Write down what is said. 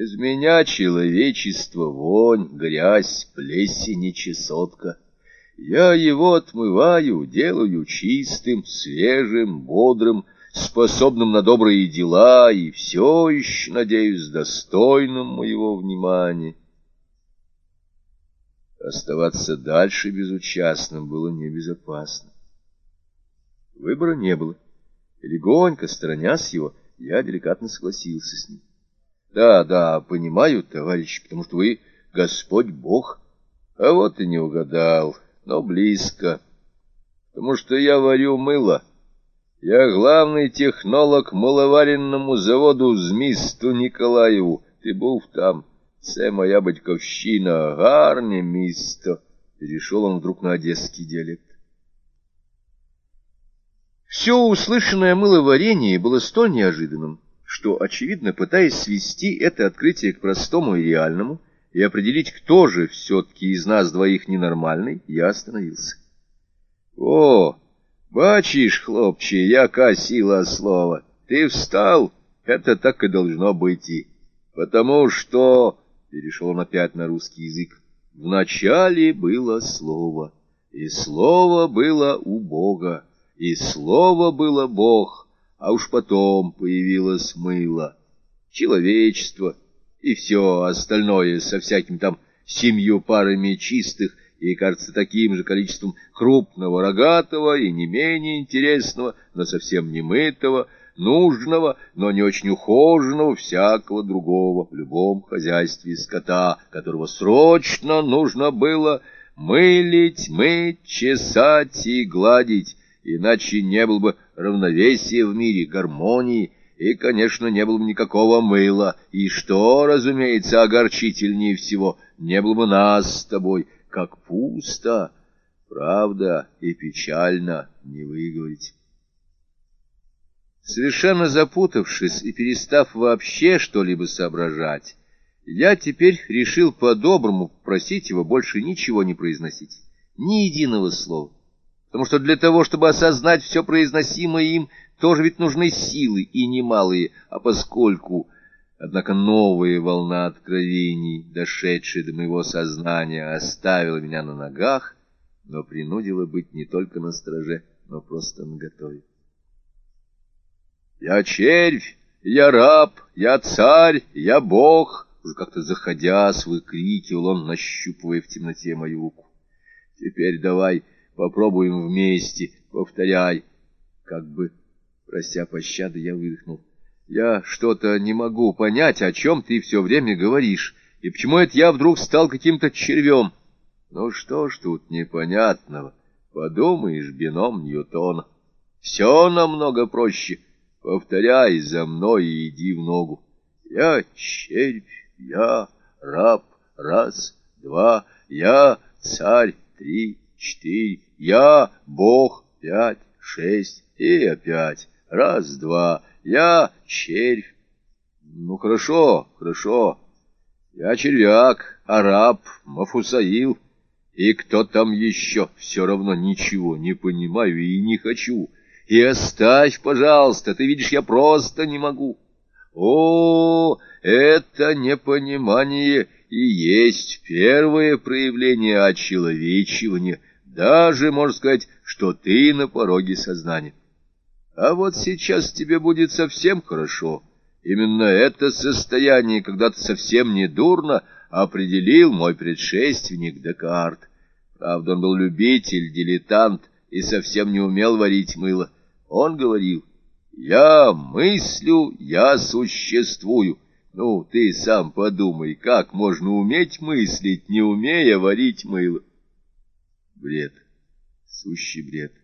Без меня человечество, вонь, грязь, плесень и чесотка. Я его отмываю, делаю чистым, свежим, бодрым, способным на добрые дела и все еще, надеюсь, достойным моего внимания. Оставаться дальше безучастным было небезопасно. Выбора не было. И легонько, сторонясь его, я деликатно согласился с ним. Да, да, понимаю, товарищ, потому что вы Господь Бог. А вот и не угадал, но близко. Потому что я варю мыло. Я главный технолог маловаренному заводу Змисту Николаеву. Ты был там. Це моя батьковщина, гарне місто. Перешел он вдруг на одесский диалект. Все услышанное мыловарение было столь неожиданным, что, очевидно, пытаясь свести это открытие к простому и реальному и определить, кто же все-таки из нас двоих ненормальный, я остановился. О, бачишь, хлопче, яка сила слова. Ты встал, это так и должно быть и. Потому что, — перешел он опять на русский язык, — вначале было слово, и слово было у Бога и слово было Бог, а уж потом появилось мыло, человечество и все остальное со всяким там семью парами чистых и, кажется, таким же количеством крупного, рогатого и не менее интересного, но совсем не мытого, нужного, но не очень ухоженного всякого другого в любом хозяйстве скота, которого срочно нужно было мылить, мыть, чесать и гладить, иначе не было бы равновесия в мире, гармонии, и, конечно, не было бы никакого мыла, и что, разумеется, огорчительнее всего, не было бы нас с тобой, как пусто, правда и печально не выговорить. Совершенно запутавшись и перестав вообще что-либо соображать, я теперь решил по-доброму просить его больше ничего не произносить, ни единого слова потому что для того, чтобы осознать все произносимое им, тоже ведь нужны силы, и немалые, а поскольку... Однако новая волна откровений, дошедшая до моего сознания, оставила меня на ногах, но принудила быть не только на страже, но просто наготове. «Я червь, я раб, я царь, я бог!» Уже как-то заходясь, выкрикивал он, нащупывая в темноте мою руку. «Теперь давай Попробуем вместе. Повторяй. Как бы, прося пощады, я выдохнул. Я что-то не могу понять, о чем ты все время говоришь, и почему это я вдруг стал каким-то червем. Ну что ж тут непонятного? Подумаешь, бином Ньютона. Все намного проще. Повторяй за мной и иди в ногу. Я червь, я раб, раз, два, я царь, три, четыре, я бог, пять, шесть и опять, раз, два, я червь. Ну, хорошо, хорошо, я червяк, араб, Мафусаил, и кто там еще, все равно ничего не понимаю и не хочу. И оставь, пожалуйста, ты видишь, я просто не могу. О, это непонимание и есть первое проявление очеловечивания — даже, можно сказать, что ты на пороге сознания. А вот сейчас тебе будет совсем хорошо. Именно это состояние, когда ты совсем не дурно, определил мой предшественник Декарт. Правда, он был любитель, дилетант и совсем не умел варить мыло. Он говорил, «Я мыслю, я существую». Ну, ты сам подумай, как можно уметь мыслить, не умея варить мыло? Бред, сущий бред.